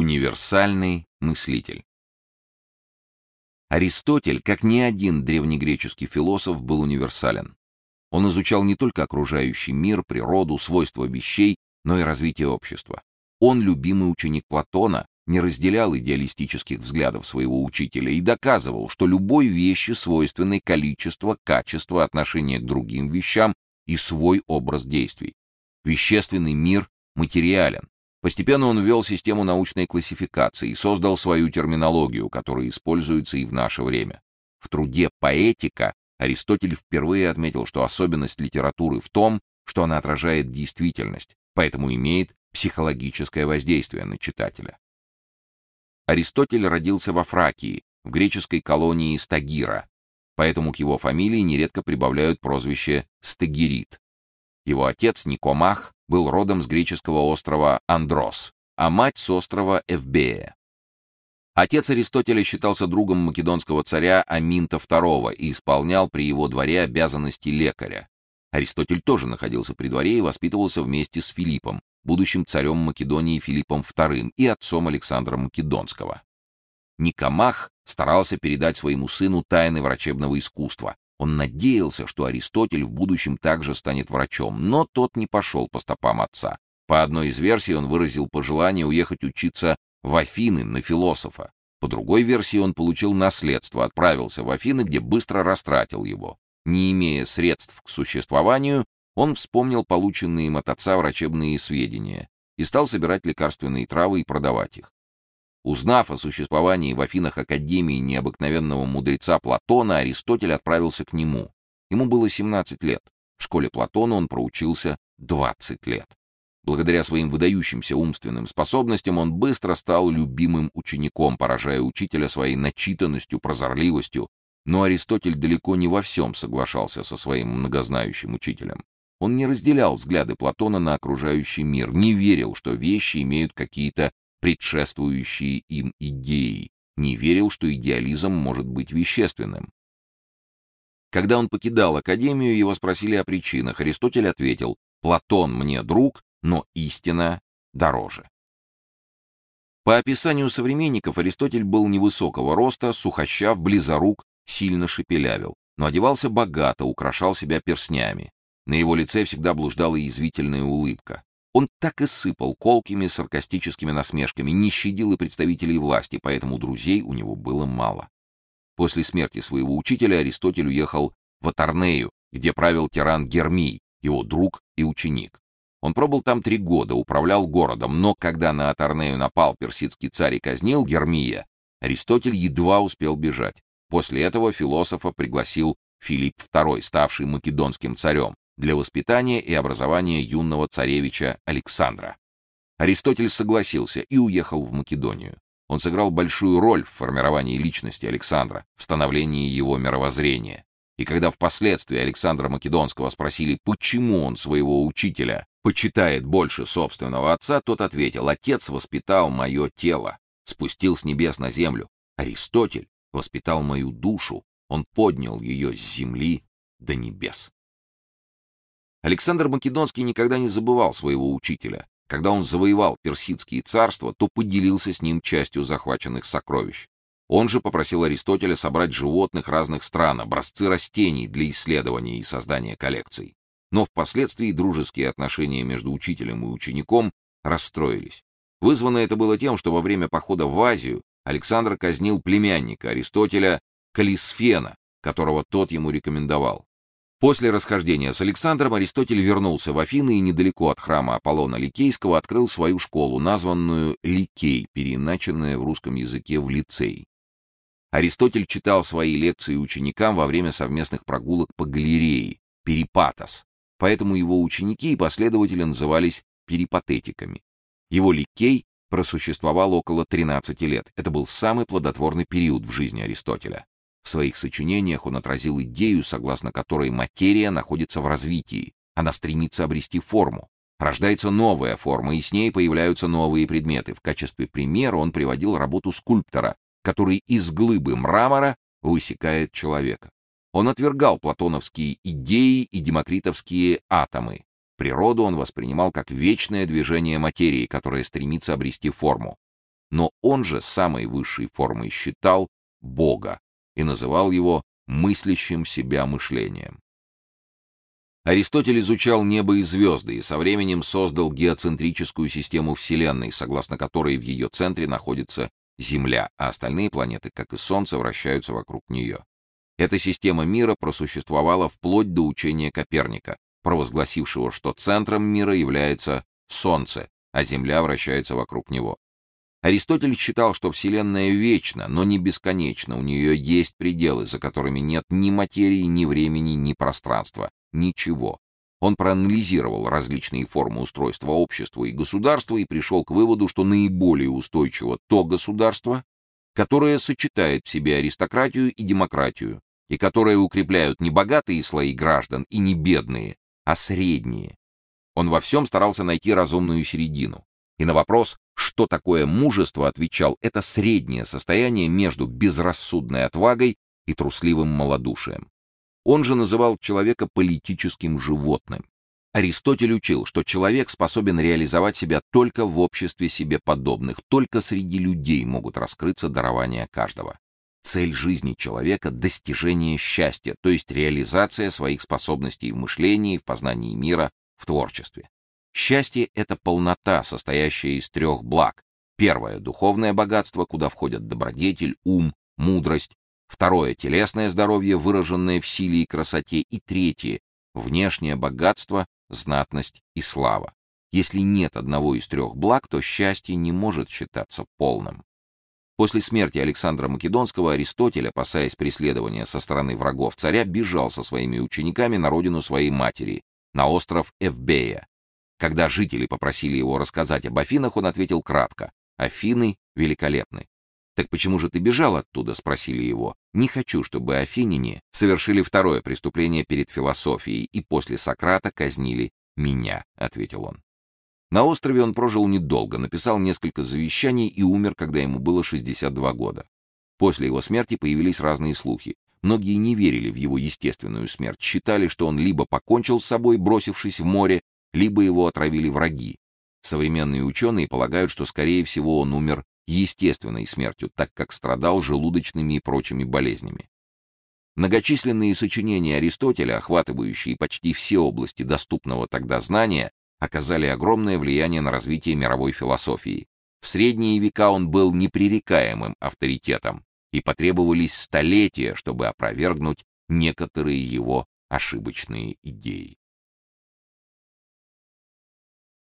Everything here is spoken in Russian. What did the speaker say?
Универсальный мыслитель. Аристотель, как ни один древнегреческий философ, был универсален. Он изучал не только окружающий мир, природу, свойства вещей, но и развитие общества. Он, любимый ученик Платона, не разделял идеалистических взглядов своего учителя и доказывал, что любой вещи свойственны количество, качество, отношение к другим вещам и свой образ действий. Вещественный мир материален, Постепенно он ввел систему научной классификации и создал свою терминологию, которая используется и в наше время. В труде «Поэтика» Аристотель впервые отметил, что особенность литературы в том, что она отражает действительность, поэтому имеет психологическое воздействие на читателя. Аристотель родился во Фракии, в греческой колонии Стагира, поэтому к его фамилии нередко прибавляют прозвище Стагирит. Его отец Никомах был родом с греческого острова Андрос, а мать с острова Эвбея. Отец Аристотеля считался другом македонского царя Аминта II и исполнял при его дворе обязанности лекаря. Аристотель тоже находился при дворе и воспитывался вместе с Филиппом, будущим царем Македонии Филиппом II и отцом Александра Македонского. Никомах старался передать своему сыну тайны врачебного искусства, он надеялся, что Аристотель в будущем также станет врачом, но тот не пошел по стопам отца. По одной из версий он выразил пожелание уехать учиться в Афины на философа. По другой версии он получил наследство, отправился в Афины, где быстро растратил его. Не имея средств к существованию, он вспомнил полученные им от отца врачебные сведения и стал собирать лекарственные травы и продавать их. Узнав о существовании в Афинах Академии необыкновенного мудреца Платона, Аристотель отправился к нему. Ему было 17 лет. В школе Платона он проучился 20 лет. Благодаря своим выдающимся умственным способностям он быстро стал любимым учеником, поражая учителя своей начитанностью, прозорливостью, но Аристотель далеко не во всем соглашался со своим многознающим учителем. Он не разделял взгляды Платона на окружающий мир, не верил, что вещи имеют какие-то предшествующие им идеи, не верил, что идеализм может быть вещественным. Когда он покидал академию, его спросили о причинах. Аристотель ответил: "Платон мне друг, но истина дороже". По описанию современников Аристотель был невысокого роста, сухощав, близорук, сильно шепелявил, но одевался богато, украшал себя перстнями. На его лице всегда блуждала язвительная улыбка. Он так и сыпал колкими саркастическими насмешками, не щадил и представителей власти, поэтому друзей у него было мало. После смерти своего учителя Аристотель уехал в Аторнею, где правил тиран Гермий, его друг и ученик. Он пробыл там три года, управлял городом, но когда на Аторнею напал персидский царь и казнил Гермия, Аристотель едва успел бежать. После этого философа пригласил Филипп II, ставший македонским царем, для воспитания и образования юного царевича Александра. Аристотель согласился и уехал в Македонию. Он сыграл большую роль в формировании личности Александра, в становлении его мировоззрения. И когда впоследствии Александра Македонского спросили, почему он своего учителя почитает больше собственного отца, тот ответил: "Отец воспитал мое тело, спустил с небес на землю. Аристотель воспитал мою душу, он поднял ее с земли до небес". Александр Македонский никогда не забывал своего учителя. Когда он завоевал персидские царства, то поделился с ним частью захваченных сокровищ. Он же попросил Аристотеля собрать животных разных стран, образцы растений для исследования и создания коллекций. Но впоследствии дружеские отношения между учителем и учеником расстроились. Вызвано это было тем, что во время похода в Азию Александр казнил племянника Аристотеля Калисфена, которого тот ему рекомендовал. После расхождения с Александром Аристотель вернулся в Афины и недалеко от храма Аполлона Ликейского открыл свою школу, названную Ликей, переиначенная в русском языке в лицей. Аристотель читал свои лекции ученикам во время совместных прогулок по галерее, перипатос, поэтому его ученики и последователи назывались перипатетиками. Его Ликей просуществовал около 13 лет. Это был самый плодотворный период в жизни Аристотеля. В своих сочинениях он отразил идею, согласно которой материя находится в развитии, она стремится обрести форму. Рождается новая форма, и с ней появляются новые предметы. В качестве примера он приводил работу скульптора, который из глыбы мрамора высекает человека. Он отвергал платоновские идеи и демокритовские атомы. Природу он воспринимал как вечное движение материи, которое стремится обрести форму. но он же самой высшей формой считал Бога и называл его мыслящим себя мышлением. Аристотель изучал небо и звезды и со временем создал геоцентрическую систему Вселенной, согласно которой в ее центре находится Земля, а остальные планеты, как и Солнце, вращаются вокруг нее. Эта система мира просуществовала вплоть до учения Коперника, провозгласившего, что центром мира является Солнце, а Земля вращается вокруг него. Аристотель считал, что Вселенная вечна, но не бесконечна, у нее есть пределы, за которыми нет ни материи, ни времени, ни пространства, ничего. Он проанализировал различные формы устройства общества и государства и пришел к выводу, что наиболее устойчиво то государство, которое сочетает в себе аристократию и демократию, и которое укрепляют не богатые слои граждан и не бедные, а средние. Он во всем старался найти разумную середину. И на вопрос, что такое мужество, отвечал, это среднее состояние между безрассудной отвагой и трусливым малодушием. Он же называл человека политическим животным. Аристотель учил, что человек способен реализовать себя только в обществе себе подобных, только среди людей могут раскрыться дарования каждого. Цель жизни человека — достижение счастья, то есть реализация своих способностей в мышлении, в познании мира, в творчестве. Счастье — это полнота, состоящая из трех благ. Первое — духовное богатство, куда входят добродетель, ум, мудрость, Второе — телесное здоровье, выраженное в силе и красоте. И третье — внешнее богатство, знатность и слава. Если нет одного из трех благ, то счастье не может считаться полным. После смерти Александра Македонского Аристотель, опасаясь преследования со стороны врагов царя, бежал со своими учениками на родину своей матери, на остров Эвбея. Когда жители попросили его рассказать об Афинах, он ответил кратко: "Афины великолепны. «Так почему же ты бежал оттуда?» — спросили его. «Не хочу, чтобы афиняне совершили второе преступление перед философией и после Сократа казнили меня», — ответил он. На острове он прожил недолго, написал несколько завещаний и умер, когда ему было 62 года. После его смерти появились разные слухи. Многие не верили в его естественную смерть, считали, что он либо покончил с собой, бросившись в море, либо его отравили враги. Современные ученые полагают, что, скорее всего, он умер естественной смертью, так как страдал желудочными и прочими болезнями. Многочисленные сочинения Аристотеля, охватывающие почти все области доступного тогда знания, оказали огромное влияние на развитие мировой философии. В средние века он был непререкаемым авторитетом, и потребовались столетия, чтобы опровергнуть некоторые его ошибочные идеи.